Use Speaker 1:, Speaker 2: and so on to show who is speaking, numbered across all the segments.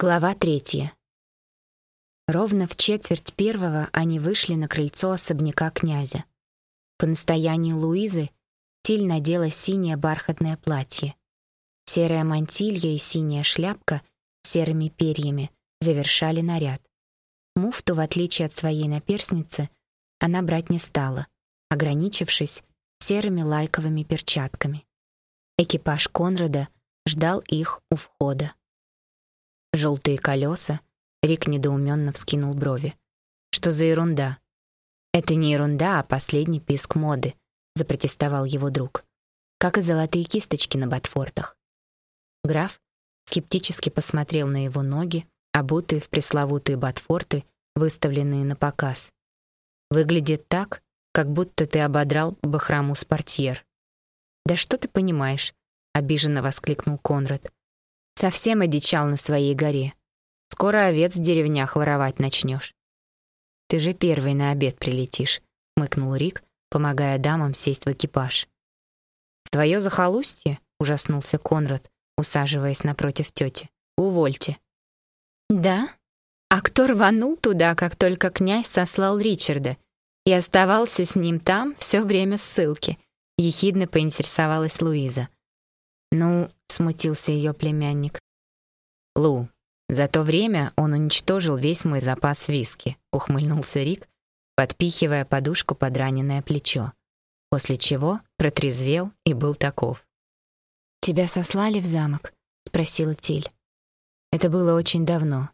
Speaker 1: Глава третья. Ровно в четверть первого они вышли на крыльцо особняка князя. По настоянию Луизы Тиль надела синее бархатное платье. Серая мантилья и синяя шляпка с серыми перьями завершали наряд. Муфту, в отличие от своей наперсницы, она брать не стала, ограничившись серыми лайковыми перчатками. Экипаж Конрада ждал их у входа. Желтые колеса. Рик недоуменно вскинул брови. Что за ерунда? Это не ерунда, а последний писк моды, запротестовал его друг. Как и золотые кисточки на ботфортах. Граф скептически посмотрел на его ноги, обутые в пресловутые ботфорты, выставленные на показ. Выглядит так, как будто ты ободрал бахрому с портьер. Да что ты понимаешь? обиженно воскликнул Конрад. Совсем одичал на своей горе. Скоро овец в деревнях воровать начнешь. Ты же первый на обед прилетишь, мыкнул Рик, помогая дамам сесть в экипаж. Твое захолустье? ужаснулся Конрад, усаживаясь напротив тети. Увольте. Да? А кто рванул туда, как только князь сослал Ричарда и оставался с ним там все время ссылки? Ехидно поинтересовалась Луиза. Ну, смутился ее племянник. Лу, за то время он уничтожил весь мой запас виски, ухмыльнулся Рик, подпихивая подушку под раненое плечо. После чего протрезвел и был таков. Тебя сослали в замок, спросила Тиль. Это было очень давно.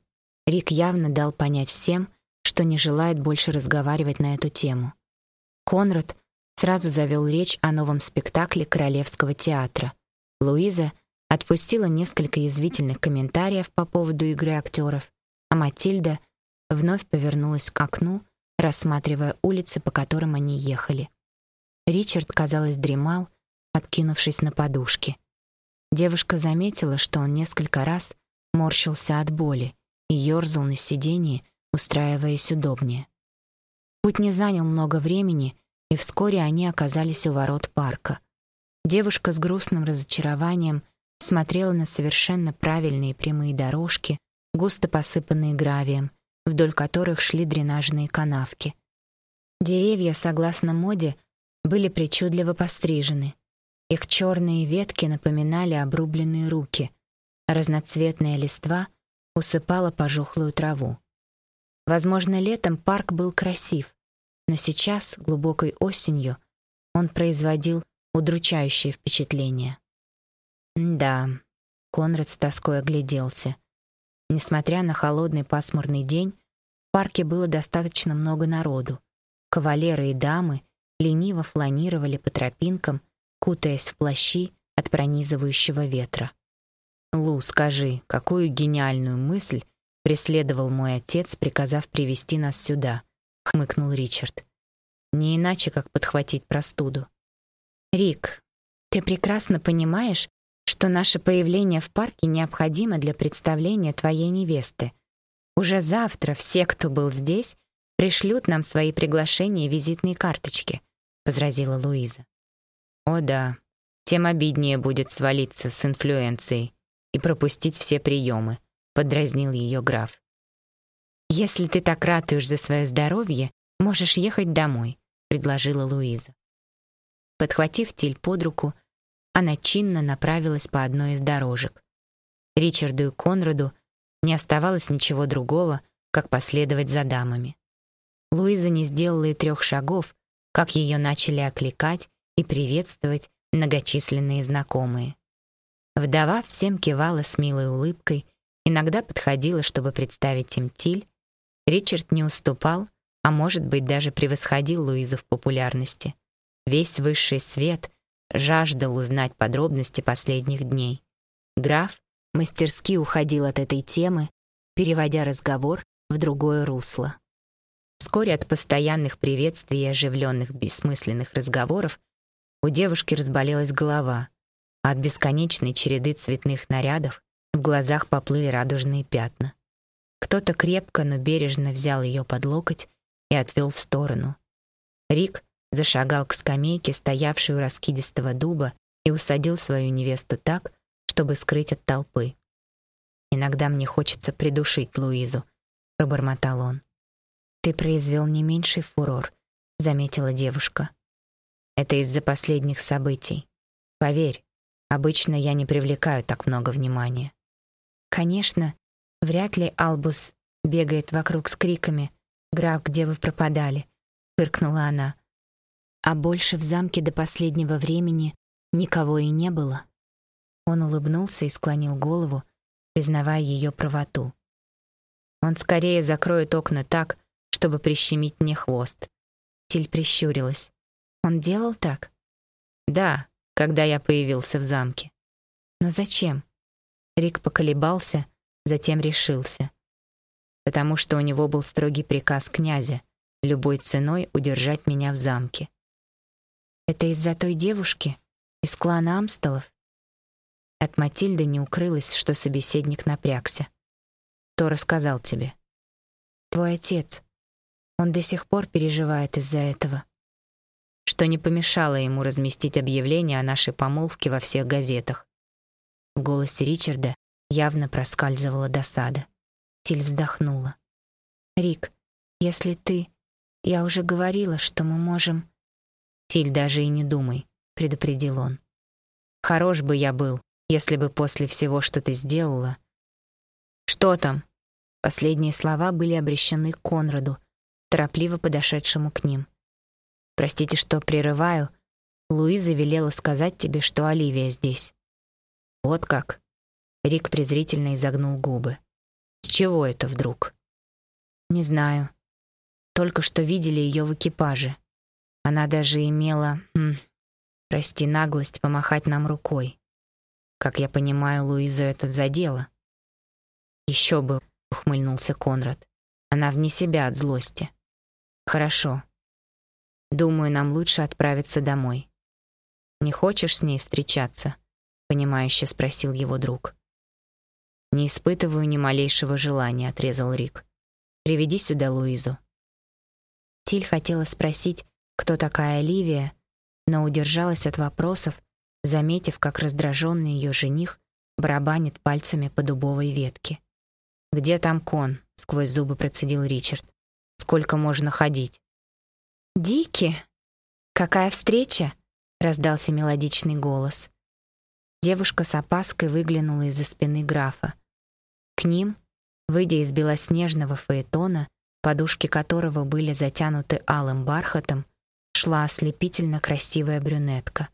Speaker 1: Рик явно дал понять всем, что не желает больше разговаривать на эту тему. Конрад сразу завел речь о новом спектакле Королевского театра. Луиза отпустила несколько язвительных комментариев по поводу игры актеров, а Матильда вновь повернулась к окну, рассматривая улицы, по которым они ехали. Ричард, казалось, дремал, откинувшись на подушке. Девушка заметила, что он несколько раз морщился от боли и ерзал на сиденье, устраиваясь удобнее. Путь не занял много времени, и вскоре они оказались у ворот парка. Девушка с грустным разочарованием смотрела на совершенно правильные прямые дорожки, густо посыпанные гравием, вдоль которых шли дренажные канавки. Деревья, согласно моде, были причудливо пострижены. Их черные ветки напоминали обрубленные руки, разноцветная листва усыпала пожухлую траву. Возможно, летом парк был красив, но сейчас, глубокой осенью, он производил удручающее впечатление. Да, Конрад с тоской огляделся. Несмотря на холодный пасмурный день, в парке было достаточно много народу. Кавалеры и дамы лениво фланировали по тропинкам, кутаясь в плащи от пронизывающего ветра. «Лу, скажи, какую гениальную мысль преследовал мой отец, приказав привести нас сюда?» — хмыкнул Ричард. «Не иначе, как подхватить простуду». Рик, ты прекрасно понимаешь, что наше появление в парке необходимо для представления твоей невесты. Уже завтра все, кто был здесь, пришлют нам свои приглашения и визитные карточки, возразила Луиза. О да, тем обиднее будет свалиться с инфлюенцией и пропустить все приемы, подразнил ее граф. Если ты так ратуешь за свое здоровье, можешь ехать домой, предложила Луиза. Подхватив Тиль под руку, она чинно направилась по одной из дорожек. Ричарду и Конраду не оставалось ничего другого, как последовать за дамами. Луиза не сделала и трех шагов, как ее начали окликать и приветствовать многочисленные знакомые. Вдова всем кивала с милой улыбкой, иногда подходила, чтобы представить им Тиль. Ричард не уступал, а может быть, даже превосходил Луизу в популярности. Весь высший свет жаждал узнать подробности последних дней. Граф мастерски уходил от этой темы, переводя разговор в другое русло. Вскоре от постоянных приветствий и оживленных бессмысленных разговоров у девушки разболелась голова, а от бесконечной череды цветных нарядов в глазах поплыли радужные пятна. Кто-то крепко, но бережно взял ее под локоть и отвел в сторону. Рик зашагал к скамейке, стоявшей у раскидистого дуба, и усадил свою невесту так, чтобы скрыть от толпы. Иногда мне хочется придушить Луизу, пробормотал он. Ты произвел не меньший фурор, заметила девушка. Это из-за последних событий. Поверь, обычно я не привлекаю так много внимания. Конечно, вряд ли Албус бегает вокруг с криками: "Граф, где вы пропадали?" фыркнула она. А больше в замке до последнего времени никого и не было. Он улыбнулся и склонил голову, признавая ее правоту. Он скорее закроет окна так, чтобы прищемить мне хвост. Тиль прищурилась. Он делал так? Да, когда я появился в замке. Но зачем? Рик поколебался, затем решился. Потому что у него был строгий приказ князя любой ценой удержать меня в замке. Это из-за той девушки из клана Амстелов? От Матильды не укрылось, что собеседник напрягся. Кто рассказал тебе? Твой отец. Он до сих пор переживает из-за этого. Что не помешало ему разместить объявление о нашей помолвке во всех газетах. В голосе Ричарда явно проскальзывала досада. Тиль вздохнула. «Рик, если ты... Я уже говорила, что мы можем...» «Тиль, даже и не думай», — предупредил он. «Хорош бы я был, если бы после всего, что ты сделала...» «Что там?» Последние слова были обращены к Конраду, торопливо подошедшему к ним. «Простите, что прерываю. Луиза велела сказать тебе, что Оливия здесь». «Вот как?» Рик презрительно изогнул губы. «С чего это вдруг?» «Не знаю. Только что видели ее в экипаже. Она даже имела, хм, прости, наглость помахать нам рукой. Как я понимаю, Луизу это задело. Еще бы, ухмыльнулся Конрад. Она вне себя от злости. Хорошо. Думаю, нам лучше отправиться домой. Не хочешь с ней встречаться? понимающе спросил его друг. Не испытываю ни малейшего желания, отрезал Рик. Приведи сюда Луизу. Тиль хотела спросить, кто такая Оливия, но удержалась от вопросов, заметив, как раздраженный ее жених барабанит пальцами по дубовой ветке. «Где там кон?» — сквозь зубы процедил Ричард. «Сколько можно ходить?» «Дики! Какая встреча!» — раздался мелодичный голос. Девушка с опаской выглянула из-за спины графа. К ним, выйдя из белоснежного фаэтона, подушки которого были затянуты алым бархатом, шла ослепительно красивая брюнетка.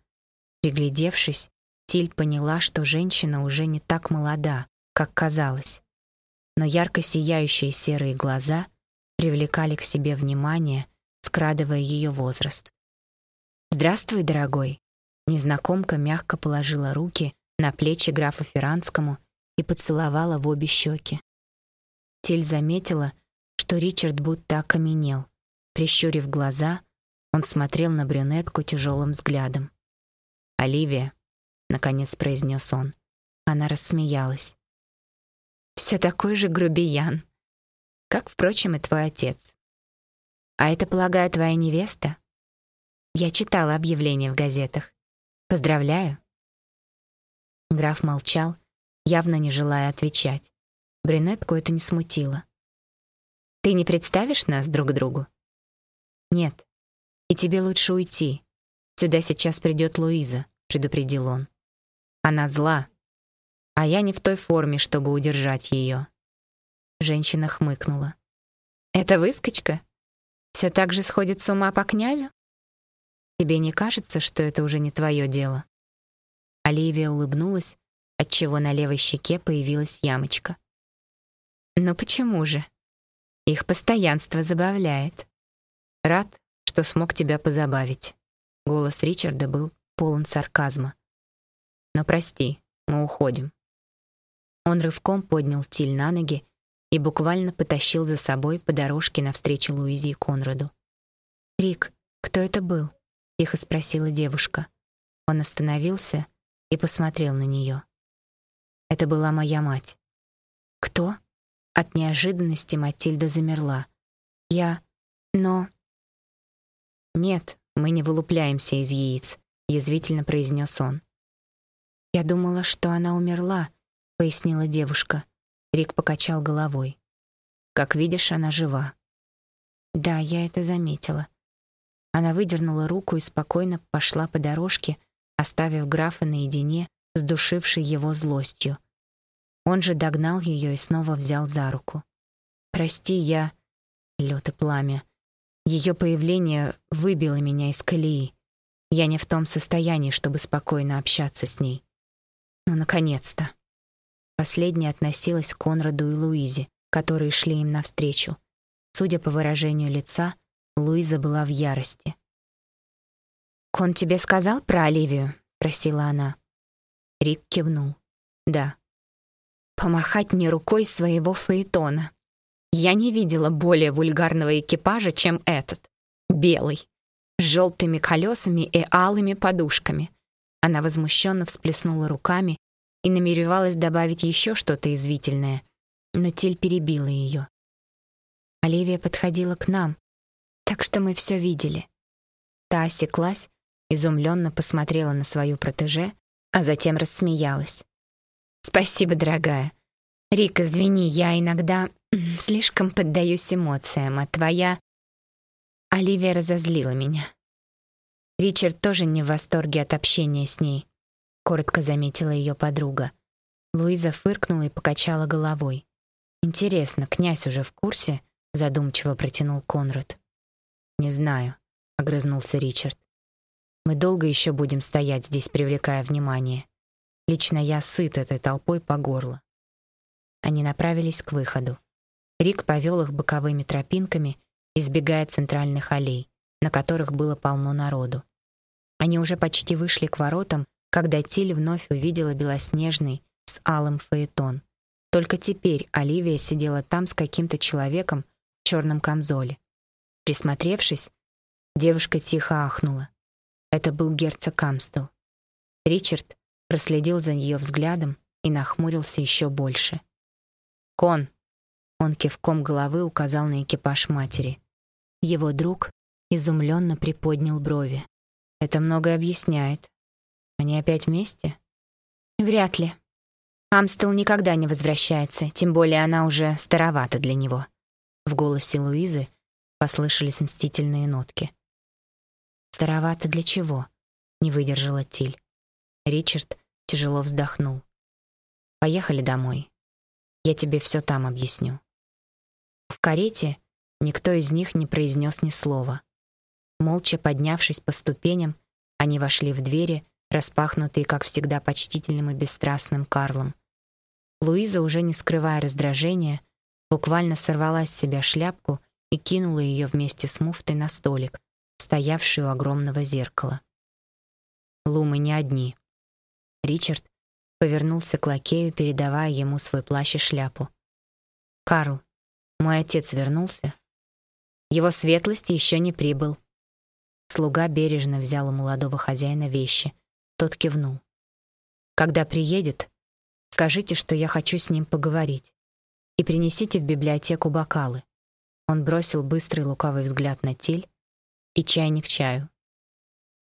Speaker 1: Приглядевшись, Тиль поняла, что женщина уже не так молода, как казалось. Но ярко сияющие серые глаза привлекали к себе внимание, скрадывая ее возраст. «Здравствуй, дорогой!» Незнакомка мягко положила руки на плечи графа Ферранскому и поцеловала в обе щеки. Тиль заметила, что Ричард будто окаменел. Прищурив глаза, он смотрел на брюнетку тяжелым взглядом. «Оливия», — наконец произнес он. Она рассмеялась. «Все такой же грубиян. Как, впрочем, и твой отец. А это, полагаю, твоя невеста? Я читала объявление в газетах. Поздравляю». Граф молчал, явно не желая отвечать. Брюнетку это не смутило. «Ты не представишь нас друг другу?» «Нет», и тебе лучше уйти. Сюда сейчас придет Луиза, предупредил он. Она зла, а я не в той форме, чтобы удержать ее. Женщина хмыкнула. Это выскочка? Все так же сходит с ума по князю? Тебе не кажется, что это уже не твое дело? Оливия улыбнулась, отчего на левой щеке появилась ямочка. Ну почему же? Их постоянство забавляет. Рад, что смог тебя позабавить. Голос Ричарда был полон сарказма. Но прости, мы уходим. Он рывком поднял Тиль на ноги и буквально потащил за собой по дорожке навстречу Луизе и Конраду. «Рик, кто это был?» — тихо спросила девушка. Он остановился и посмотрел на нее. Это была моя мать. «Кто?» От неожиданности Матильда замерла. «Я... но...» «Нет, мы не вылупляемся из яиц», — язвительно произнес он. «Я думала, что она умерла», — пояснила девушка. Рик покачал головой. Как видишь, она жива. Да, я это заметила. Она выдернула руку и спокойно пошла по дорожке, оставив графа наедине с душившей его злостью. Он же догнал ее и снова взял за руку. «Прости, я...» Лед и пламя. Ее появление выбило меня из колеи. Я не в том состоянии, чтобы спокойно общаться с ней. Ну, наконец-то. Последняя относилась к Конраду и Луизе, которые шли им навстречу. Судя по выражению лица, Луиза была в ярости. «Кон тебе сказал про Оливию?» — спросила она. Рик кивнул. «Да». «Помахать мне рукой своего фаэтона. Я не видела более вульгарного экипажа, чем этот. Белый, с желтыми колесами и алыми подушками». Она возмущенно всплеснула руками и намеревалась добавить еще что-то извительное, но Тиль перебила ее. Оливия подходила к нам, так что мы все видели. Та осеклась, изумленно посмотрела на свою протеже, а затем рассмеялась. «Спасибо, дорогая. Рик, извини, я иногда слишком поддаюсь эмоциям, а твоя...» Оливия разозлила меня. Ричард тоже не в восторге от общения с ней, коротко заметила ее подруга. Луиза фыркнула и покачала головой. Интересно, князь уже в курсе? задумчиво протянул Конрад. Не знаю, огрызнулся Ричард. Мы долго еще будем стоять здесь, привлекая внимание. Лично я сыт этой толпой по горло. Они направились к выходу. Рик повел их боковыми тропинками, избегая центральных аллей, на которых было полно народу. Они уже почти вышли к воротам, когда Тиль вновь увидела белоснежный с алым фаэтон. Только теперь Оливия сидела там с каким-то человеком в черном камзоле. Присмотревшись, девушка тихо ахнула. Это был герцог Амстел. Ричард проследил за ее взглядом и нахмурился еще больше. «Кон!» Он кивком головы указал на экипаж матери. Его друг изумленно приподнял брови. «Это многое объясняет. Они опять вместе?» «Вряд ли. Амстел никогда не возвращается, тем более она уже старовата для него». В голосе Луизы послышались мстительные нотки. «Старовато для чего?» — не выдержала Тиль. Ричард тяжело вздохнул. «Поехали домой. Я тебе все там объясню». В карете никто из них не произнес ни слова. Молча поднявшись по ступеням, они вошли в двери, распахнутые, как всегда, почтительным и бесстрастным Карлом. Луиза, уже не скрывая раздражения, буквально сорвала с себя шляпку и кинула ее вместе с муфтой на столик, стоявший у огромного зеркала. Лу, мы не одни. Ричард повернулся к лакею, передавая ему свой плащ и шляпу. «Карл, мой отец вернулся?» «Его светлость еще не прибыл». Слуга бережно взял у молодого хозяина вещи. Тот кивнул. «Когда приедет, скажите, что я хочу с ним поговорить. И принесите в библиотеку бокалы». Он бросил быстрый лукавый взгляд на Тиль, и чайник чаю.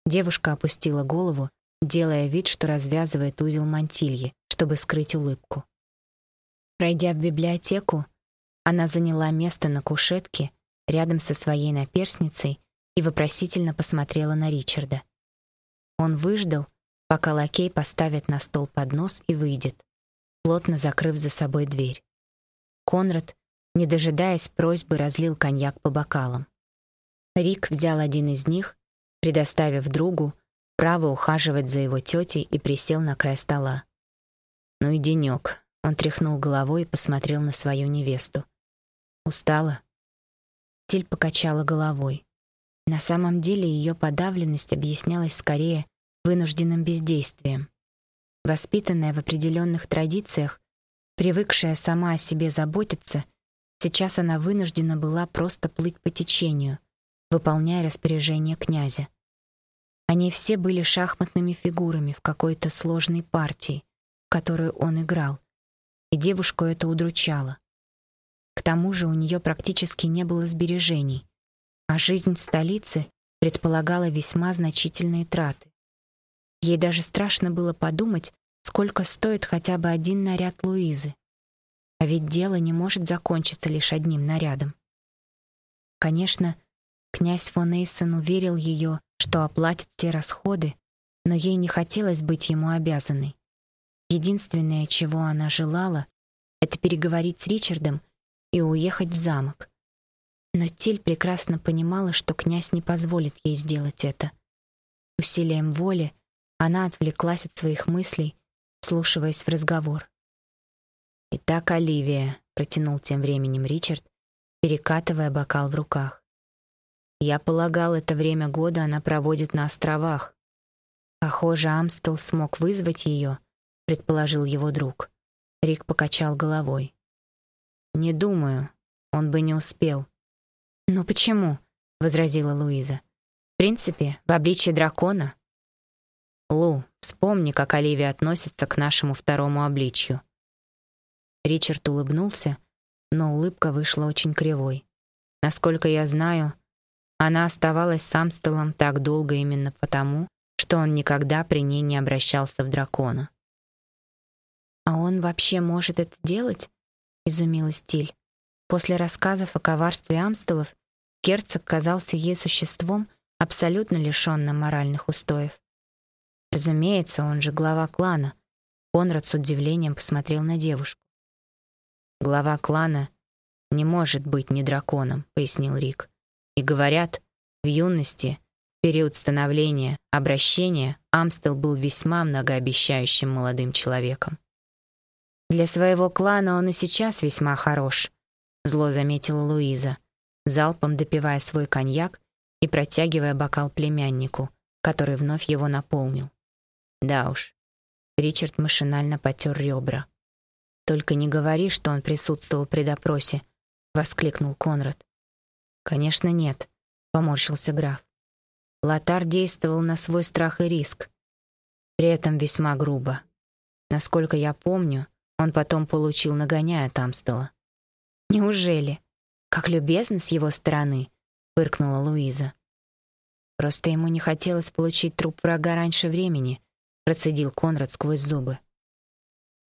Speaker 1: Девушка опустила голову, делая вид, что развязывает узел мантильи, чтобы скрыть улыбку. Пройдя в библиотеку, она заняла место на кушетке рядом со своей наперсницей и вопросительно посмотрела на Ричарда. Он выждал, пока лакей поставит на стол поднос и выйдет, плотно закрыв за собой дверь. Конрад, не дожидаясь просьбы, разлил коньяк по бокалам. Рик взял один из них, предоставив другу право ухаживать за его тетей и присел на край стола. «Ну и денек», — он тряхнул головой и посмотрел на свою невесту. «Устала?» Тиль покачала головой. На самом деле ее подавленность объяснялась скорее вынужденным бездействием. Воспитанная в определенных традициях, привыкшая сама о себе заботиться, сейчас она вынуждена была просто плыть по течению, выполняя распоряжения князя. Они все были шахматными фигурами в какой-то сложной партии, в которую он играл, и девушку это удручало. К тому же у нее практически не было сбережений, а жизнь в столице предполагала весьма значительные траты. Ей даже страшно было подумать, сколько стоит хотя бы один наряд Луизы. А ведь дело не может закончиться лишь одним нарядом. Конечно, князь фон Эйсон уверил ее, что оплатит все расходы, но ей не хотелось быть ему обязанной. Единственное, чего она желала, это переговорить с Ричардом и уехать в замок. Но Тиль прекрасно понимала, что князь не позволит ей сделать это. Усилием воли она отвлеклась от своих мыслей, вслушиваясь в разговор. «Итак, Оливия», — протянул тем временем Ричард, перекатывая бокал в руках. «Я полагал, это время года она проводит на островах. Похоже, Амстел смог вызвать ее», — предположил его друг. Рик покачал головой. «Не думаю. Он бы не успел». «Ну почему?» — возразила Луиза. «В принципе, в обличье дракона». «Лу, вспомни, как Оливия относится к нашему второму обличью. Ричард улыбнулся, но улыбка вышла очень кривой. Насколько я знаю, она оставалась с Амстелом так долго именно потому, что он никогда при ней не обращался в дракона. «А он вообще может это делать?» — изумилась Тиль. После рассказов о коварстве Амстелов герцог казался ей существом, абсолютно лишенным моральных устоев. Разумеется, он же глава клана. Конрад с удивлением посмотрел на девушку. Глава клана не может быть не драконом, пояснил Рик. И говорят, в юности, в период становления, обращения, Амстел был весьма многообещающим молодым человеком. Для своего клана он и сейчас весьма хорош, зло заметила Луиза, залпом допивая свой коньяк и протягивая бокал племяннику, который вновь его наполнил. Да уж. Ричард машинально потер ребра. «Только не говори, что он присутствовал при допросе», — воскликнул Конрад. «Конечно, нет», — поморщился граф. Лотар действовал на свой страх и риск. При этом весьма грубо. Насколько я помню, он потом получил нагоняя от Амстела. «Неужели? Как любезно с его стороны», — фыркнула Луиза. «Просто ему не хотелось получить труп врага раньше времени», — процедил Конрад сквозь зубы.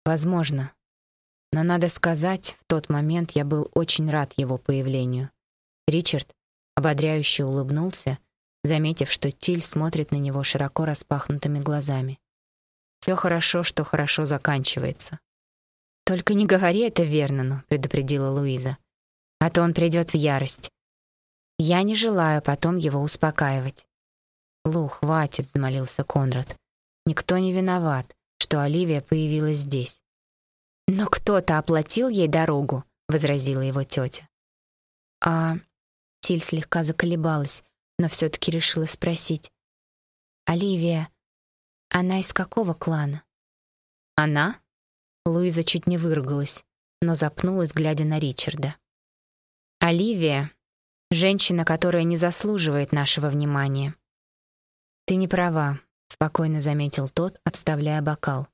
Speaker 1: «Возможно, но надо сказать, в тот момент я был очень рад его появлению. Ричард ободряюще улыбнулся, заметив, что Тиль смотрит на него широко распахнутыми глазами. Все хорошо, что хорошо заканчивается. Только не говори это Вернону, предупредила Луиза. А то он придет в ярость. Я не желаю потом его успокаивать. Лу, хватит, взмолился Конрад. Никто не виноват, что Оливия появилась здесь. «Но кто-то оплатил ей дорогу», — возразила его тетя. «А...» — Тиль слегка заколебалась, но все-таки решила спросить. «Оливия, она из какого клана?» «Она?» Луиза чуть не выругалась, но запнулась, глядя на Ричарда. «Оливия — женщина, которая не заслуживает нашего внимания». «Ты не права», — спокойно заметил тот, отставляя бокал.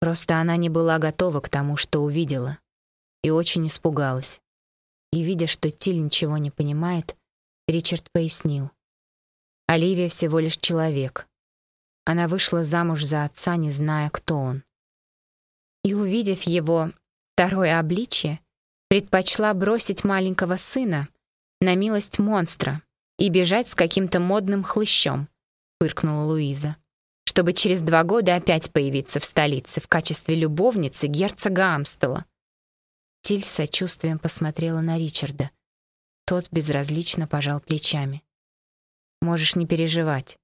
Speaker 1: Просто она не была готова к тому, что увидела, и очень испугалась. И, видя, что Тиль ничего не понимает, Ричард пояснил. Оливия всего лишь человек. Она вышла замуж за отца, не зная, кто он. И, увидев его второе обличье, предпочла бросить маленького сына на милость монстра и бежать с каким-то модным хлыщом, фыркнула Луиза чтобы через два года опять появиться в столице в качестве любовницы герцога Амстела. Тиль с сочувствием посмотрела на Ричарда. Тот безразлично пожал плечами. «Можешь не переживать.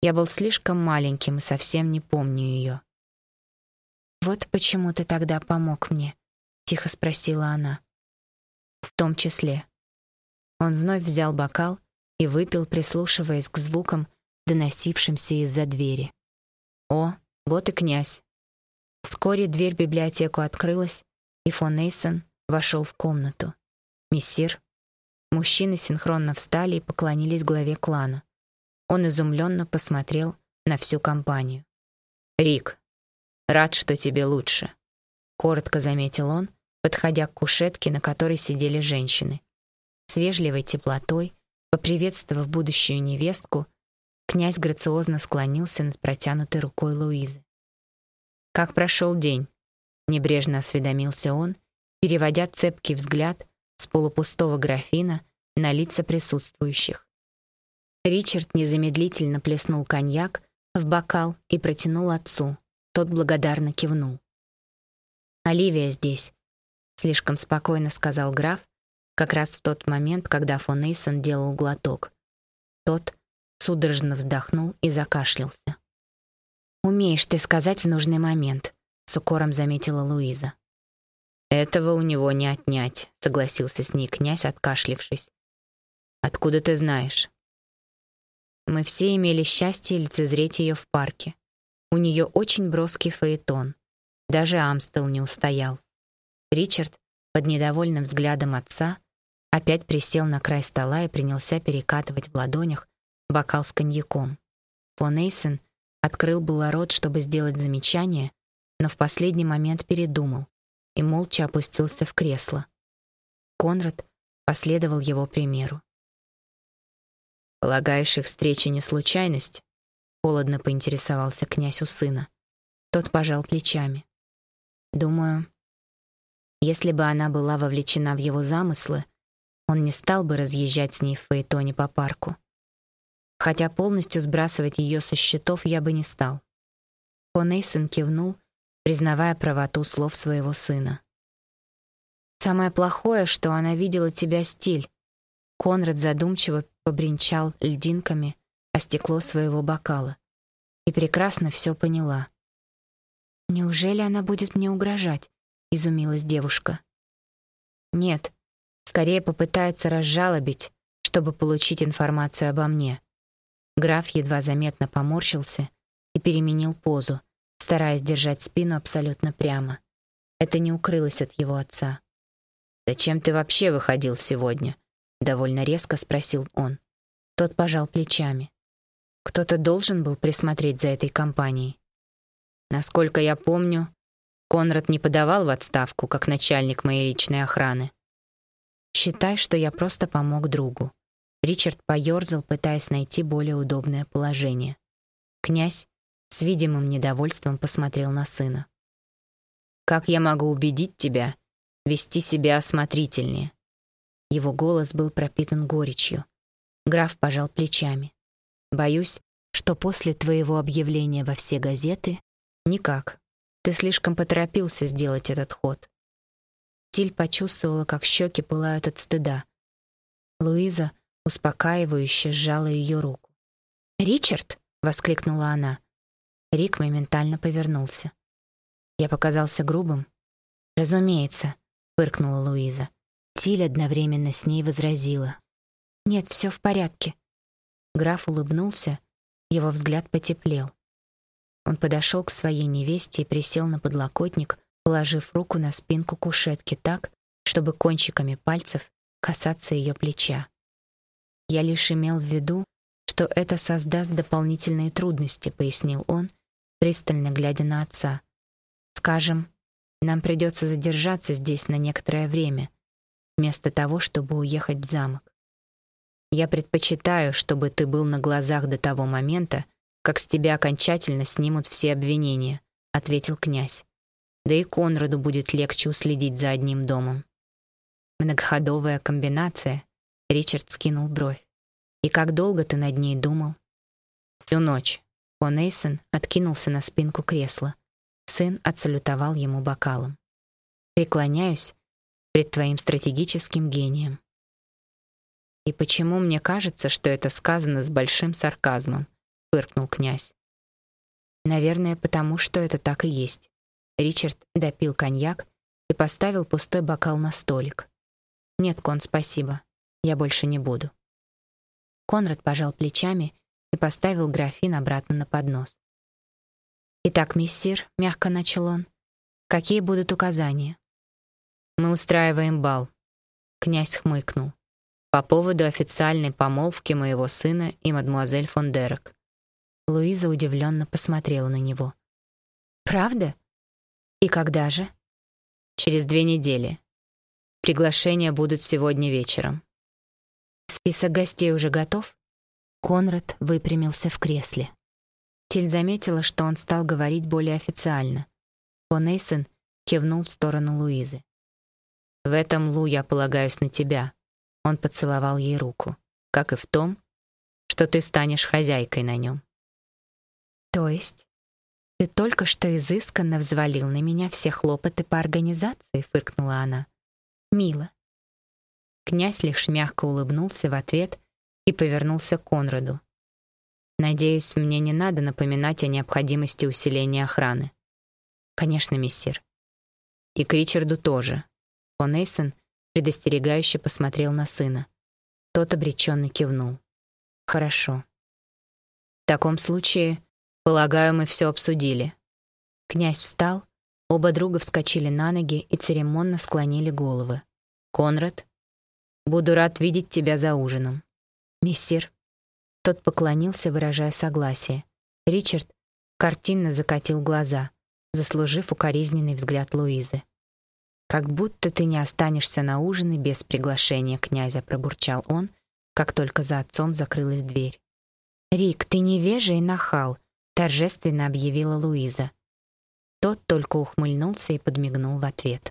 Speaker 1: Я был слишком маленьким и совсем не помню ее». «Вот почему ты тогда помог мне?» — тихо спросила она. «В том числе». Он вновь взял бокал и выпил, прислушиваясь к звукам, доносившимся из-за двери. О, вот и князь. Вскоре дверь библиотеку открылась, и фон Эйсон вошел в комнату. Мессир. Мужчины синхронно встали и поклонились главе клана. Он изумленно посмотрел на всю компанию. «Рик, рад, что тебе лучше», — коротко заметил он, подходя к кушетке, на которой сидели женщины. С вежливой теплотой, поприветствовав будущую невестку, Князь грациозно склонился над протянутой рукой Луизы. «Как прошел день?» — небрежно осведомился он переводя цепкий взгляд с полупустого графина на лица присутствующих. Ричард незамедлительно плеснул коньяк в бокал и протянул отцу. Тот благодарно кивнул. «Оливия здесь», — слишком спокойно сказал граф, как раз в тот момент, когда фон Эйсон делал глоток. Тот судорожно вздохнул и закашлялся. «Умеешь ты сказать в нужный момент», — с укором заметила Луиза. «Этого у него не отнять», — согласился с ней князь, откашлившись. «Откуда ты знаешь?» Мы все имели счастье лицезреть ее в парке. У нее очень броский фаэтон. Даже Амстел не устоял. Ричард, под недовольным взглядом отца, опять присел на край стола и принялся перекатывать в ладонях бокал с коньяком. Фон Эйсен открыл было рот, чтобы сделать замечание, но в последний момент передумал и молча опустился в кресло. Конрад последовал его примеру. «Полагаешь, их встреча не случайность?» — холодно поинтересовался князь у сына. Тот пожал плечами. «Думаю, если бы она была вовлечена в его замыслы, он не стал бы разъезжать с ней в фаэтоне по парку. Хотя полностью сбрасывать ее со счетов я бы не стал». Фон Эйсон кивнул, признавая правоту слов своего сына. «Самое плохое, что она видела тебя стиль». Конрад задумчиво побренчал льдинками о стекло своего бокала и прекрасно все поняла. «Неужели она будет мне угрожать?» — изумилась девушка. «Нет, скорее попытается разжалобить, чтобы получить информацию обо мне». Граф едва заметно поморщился и переменил позу, стараясь держать спину абсолютно прямо. Это не укрылось от его отца. «Зачем ты вообще выходил сегодня?» — довольно резко спросил он. Тот пожал плечами. Кто-то должен был присмотреть за этой компанией. Насколько я помню, Конрад не подавал в отставку как начальник моей личной охраны. Считай, что я просто помог другу. Ричард поерзал, пытаясь найти более удобное положение. Князь с видимым недовольством посмотрел на сына. «Как я могу убедить тебя вести себя осмотрительнее?» Его голос был пропитан горечью. Граф пожал плечами. «Боюсь, что после твоего объявления во все газеты никак. Ты слишком поторопился сделать этот ход». Тиль почувствовала, как щеки пылают от стыда. Луиза успокаивающе сжала ее руку. «Ричард!» — воскликнула она. Рик моментально повернулся. Я показался грубым? Разумеется, фыркнула Луиза. Тиль одновременно с ней возразила: "Нет, все в порядке". Граф улыбнулся, его взгляд потеплел. Он подошел к своей невесте и присел на подлокотник, положив руку на спинку кушетки так, чтобы кончиками пальцев касаться ее плеча. Я лишь имел в виду, что это создаст дополнительные трудности, пояснил он, пристально глядя на отца. «Скажем, нам придется задержаться здесь на некоторое время, вместо того, чтобы уехать в замок. Я предпочитаю, чтобы ты был на глазах до того момента, как с тебя окончательно снимут все обвинения», — ответил князь. «Да и Конраду будет легче уследить за одним домом». Многоходовая комбинация. Ричард скинул бровь. «И как долго ты над ней думал?» «Всю ночь», Фон откинулся на спинку кресла. Сын отсалютовал ему бокалом. «Преклоняюсь пред твоим стратегическим гением». «И почему мне кажется, что это сказано с большим сарказмом?» — фыркнул князь. «Наверное, потому что это так и есть». Ричард допил коньяк и поставил пустой бокал на столик. «Нет, Кон, спасибо. Я больше не буду». Конрад пожал плечами и поставил графин обратно на поднос. «Итак, миссир», — мягко начал он, — «какие будут указания?» «Мы устраиваем бал», — князь хмыкнул, «по поводу официальной помолвки моего сына и мадмуазель фон Дерек». Луиза удивленно посмотрела на него. «Правда? И когда же?» «Через две недели. Приглашения будут сегодня вечером». «Список гостей уже готов?» Конрад выпрямился в кресле. Тиль заметила, что он стал говорить более официально. Фон Эйсен кивнул в сторону Луизы. В этом, Лу, я полагаюсь на тебя. Он поцеловал ей руку. Как и в том, что ты станешь хозяйкой на нем.
Speaker 2: То есть ты только что изысканно взвалил на меня все хлопоты по организации, фыркнула она. Мило.
Speaker 1: Князь лишь мягко улыбнулся в ответ и повернулся к Конраду. Надеюсь, мне не надо напоминать о необходимости усиления охраны. Конечно, мистер. И к Ричарду тоже. Фон Эйсон предостерегающе посмотрел на сына. Тот обреченно кивнул. Хорошо. В таком случае, полагаю, мы все обсудили.
Speaker 2: Князь встал, оба друга вскочили на ноги и церемонно склонили головы.
Speaker 1: Конрад, буду рад видеть тебя за ужином.
Speaker 2: Миссир. Тот поклонился, выражая согласие. Ричард картинно закатил глаза, заслужив укоризненный взгляд Луизы. «Как будто ты не останешься на ужин без приглашения князя», — пробурчал он, как только за отцом закрылась дверь. «Рик, ты невежа и нахал», — торжественно объявила Луиза. Тот только ухмыльнулся и подмигнул в ответ.